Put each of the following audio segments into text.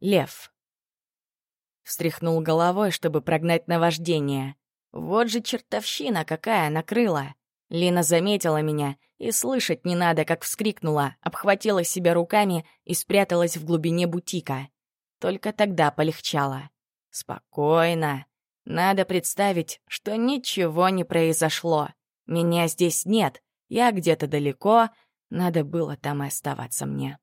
Лев. Встряхнул головой, чтобы прогнать наваждение. Вот же чертовщина какая накрыла. Лина заметила меня, и слышать не надо, как вскрикнула, обхватила себя руками и спряталась в глубине бутика. Только тогда полегчало. Спокойно. Надо представить, что ничего не произошло. Меня здесь нет, я где-то далеко, надо было там и оставаться мне.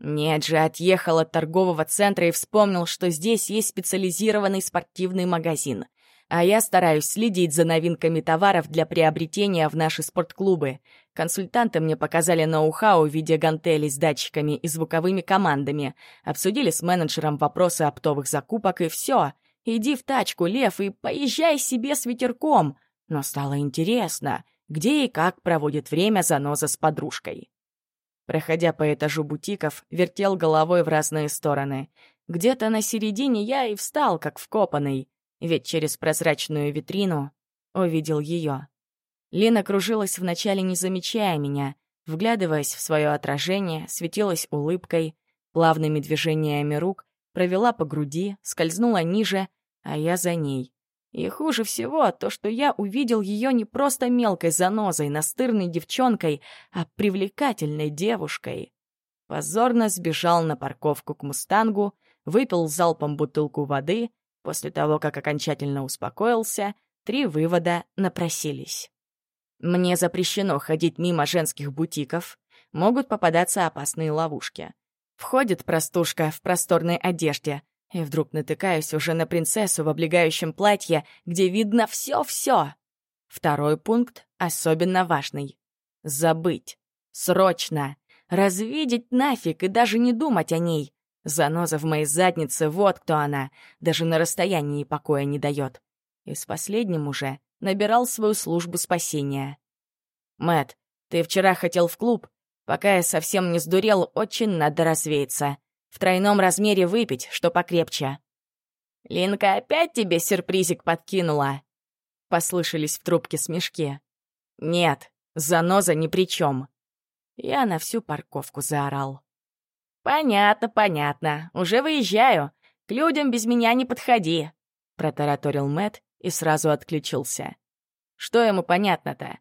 Нет же, отъехал от торгового центра и вспомнил, что здесь есть специализированный спортивный магазин. А я стараюсь следить за новинками товаров для приобретения в наши спортклубы. Консультанты мне показали ноу-хау в виде гантелей с датчиками и звуковыми командами. Обсудили с менеджером вопросы оптовых закупок и все. Иди в тачку, Лев, и поезжай себе с ветерком. Но стало интересно, где и как проводит время заноза с подружкой. Проходя по этажу бутиков, вертел головой в разные стороны. Где-то на середине я и встал, как вкопанный, ведь через прозрачную витрину увидел ее. Лина кружилась вначале, не замечая меня, вглядываясь в свое отражение, светилась улыбкой, плавными движениями рук, провела по груди, скользнула ниже, а я за ней. И хуже всего то, что я увидел ее не просто мелкой занозой, настырной девчонкой, а привлекательной девушкой. Позорно сбежал на парковку к «Мустангу», выпил залпом бутылку воды. После того, как окончательно успокоился, три вывода напросились. Мне запрещено ходить мимо женских бутиков. Могут попадаться опасные ловушки. Входит простушка в просторной одежде, и вдруг натыкаюсь уже на принцессу в облегающем платье, где видно все-все. Второй пункт особенно важный. Забыть. Срочно. Развидеть нафиг и даже не думать о ней. Заноза в моей заднице, вот кто она. Даже на расстоянии покоя не дает. И с последним уже набирал свою службу спасения. Мэт, ты вчера хотел в клуб? Пока я совсем не сдурел, очень надо развеяться. В тройном размере выпить, что покрепче. «Линка опять тебе сюрпризик подкинула?» Послышались в трубке смешки. «Нет, заноза ни при чем». Я на всю парковку заорал. «Понятно, понятно. Уже выезжаю. К людям без меня не подходи», — протараторил Мэт и сразу отключился. Что ему понятно-то?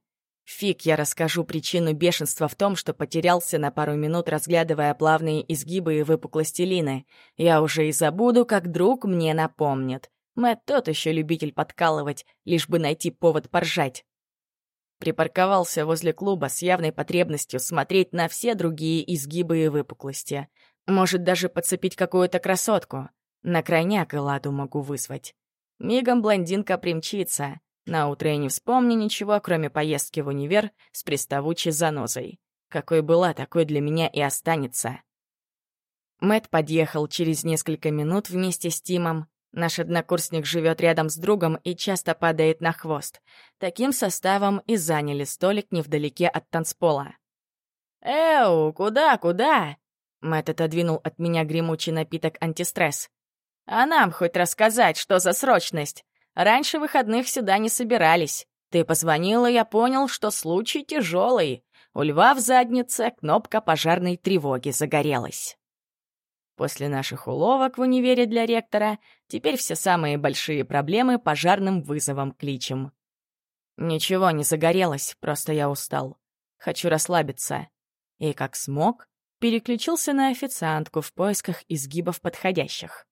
Фиг я расскажу причину бешенства в том, что потерялся на пару минут, разглядывая плавные изгибы и выпуклости Лины. Я уже и забуду, как друг мне напомнит. Мэтт тот еще любитель подкалывать, лишь бы найти повод поржать. Припарковался возле клуба с явной потребностью смотреть на все другие изгибы и выпуклости. Может, даже подцепить какую-то красотку. На крайняк и ладу могу вызвать. Мигом блондинка примчится. Наутро я не вспомню ничего, кроме поездки в универ с приставучей занозой. Какой была, такой для меня и останется. Мэт подъехал через несколько минут вместе с Тимом. Наш однокурсник живет рядом с другом и часто падает на хвост. Таким составом и заняли столик невдалеке от танцпола. «Эу, куда, куда?» Мэт отодвинул от меня гремучий напиток антистресс. «А нам хоть рассказать, что за срочность? Раньше выходных сюда не собирались. Ты позвонила, я понял, что случай тяжелый. У льва в заднице кнопка пожарной тревоги загорелась. После наших уловок в универе для ректора теперь все самые большие проблемы пожарным вызовом кличем. Ничего не загорелось, просто я устал. Хочу расслабиться. И как смог, переключился на официантку в поисках изгибов подходящих.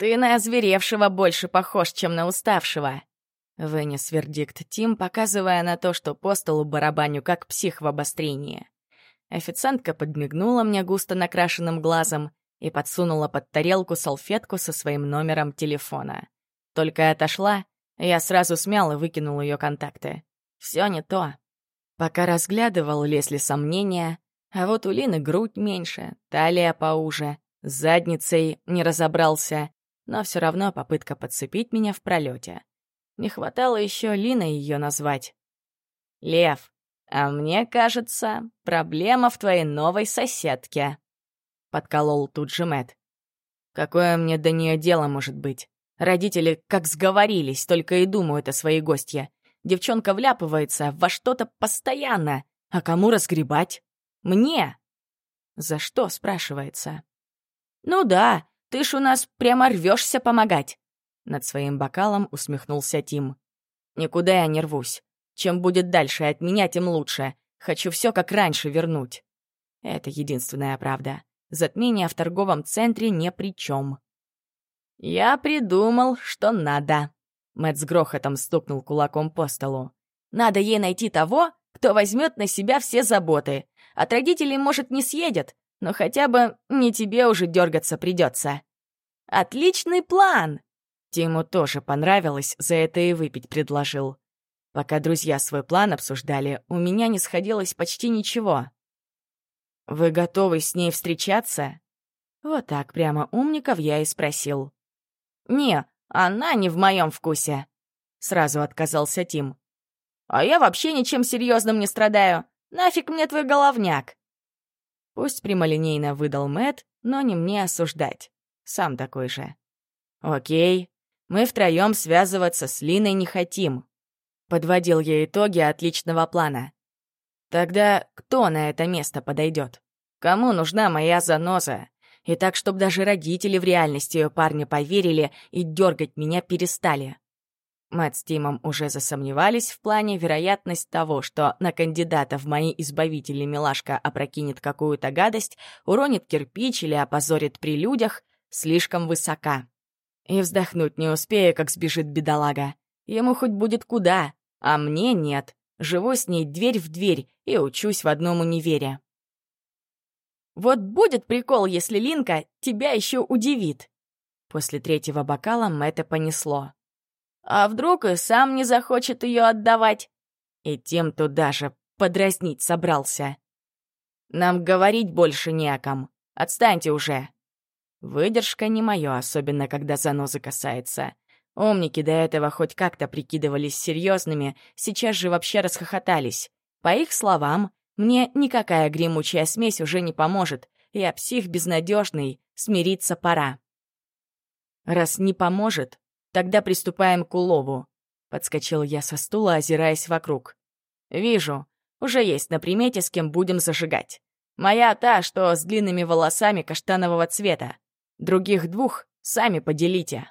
«Ты на озверевшего больше похож, чем на уставшего», — вынес вердикт Тим, показывая на то, что по столу барабаню как псих в обострении. Официантка подмигнула мне густо накрашенным глазом и подсунула под тарелку салфетку со своим номером телефона. Только отошла, я сразу смял и выкинул ее контакты. Все не то. Пока разглядывал, лезли сомнения, а вот у Лины грудь меньше, талия поуже, с задницей не разобрался, но все равно попытка подцепить меня в пролете. Не хватало еще Лина ее назвать. «Лев, а мне кажется, проблема в твоей новой соседке», — подколол тут же Мэт. «Какое мне до нее дело может быть? Родители как сговорились, только и думают о своей гостье. Девчонка вляпывается во что-то постоянно. А кому разгребать? Мне!» «За что?» — спрашивается. «Ну да, Ты ж у нас прямо рвешься помогать!» Над своим бокалом усмехнулся Тим. «Никуда я не рвусь. Чем будет дальше от меня, тем лучше. Хочу все как раньше вернуть». Это единственная правда. Затмение в торговом центре ни при чем. «Я придумал, что надо». Мэтт с грохотом стукнул кулаком по столу. «Надо ей найти того, кто возьмет на себя все заботы. От родителей, может, не съедет, но хотя бы не тебе уже дергаться придется. Отличный план! Тиму тоже понравилось, за это и выпить предложил. Пока друзья свой план обсуждали, у меня не сходилось почти ничего. «Вы готовы с ней встречаться?» Вот так прямо умников я и спросил. «Не, она не в моем вкусе», — сразу отказался Тим. «А я вообще ничем серьезным не страдаю. Нафиг мне твой головняк?» Пусть прямолинейно выдал Мэт, но не мне осуждать. Сам такой же. «Окей, мы втроем связываться с Линой не хотим», — подводил я итоги отличного плана. «Тогда кто на это место подойдет? Кому нужна моя заноза? И так, чтобы даже родители в реальности ее парня поверили и дергать меня перестали». Мэтт с Тимом уже засомневались в плане вероятность того, что на кандидата в мои избавители милашка опрокинет какую-то гадость, уронит кирпич или опозорит при людях, слишком высока. И вздохнуть не успею, как сбежит бедолага. Ему хоть будет куда, а мне нет. Живу с ней дверь в дверь и учусь в одном универе. Вот будет прикол, если Линка тебя еще удивит. После третьего бокала Мэтта понесло. А вдруг и сам не захочет ее отдавать? И тем туда же подразнить собрался. Нам говорить больше не о ком. Отстаньте уже. Выдержка не моё, особенно когда занозы касается. Умники до этого хоть как-то прикидывались серьезными, сейчас же вообще расхохотались. По их словам, мне никакая гремучая смесь уже не поможет. Я псих безнадежный, смириться пора. Раз не поможет, Тогда приступаем к улову. Подскочил я со стула, озираясь вокруг. Вижу, уже есть на примете, с кем будем зажигать. Моя та, что с длинными волосами каштанового цвета. Других двух сами поделите.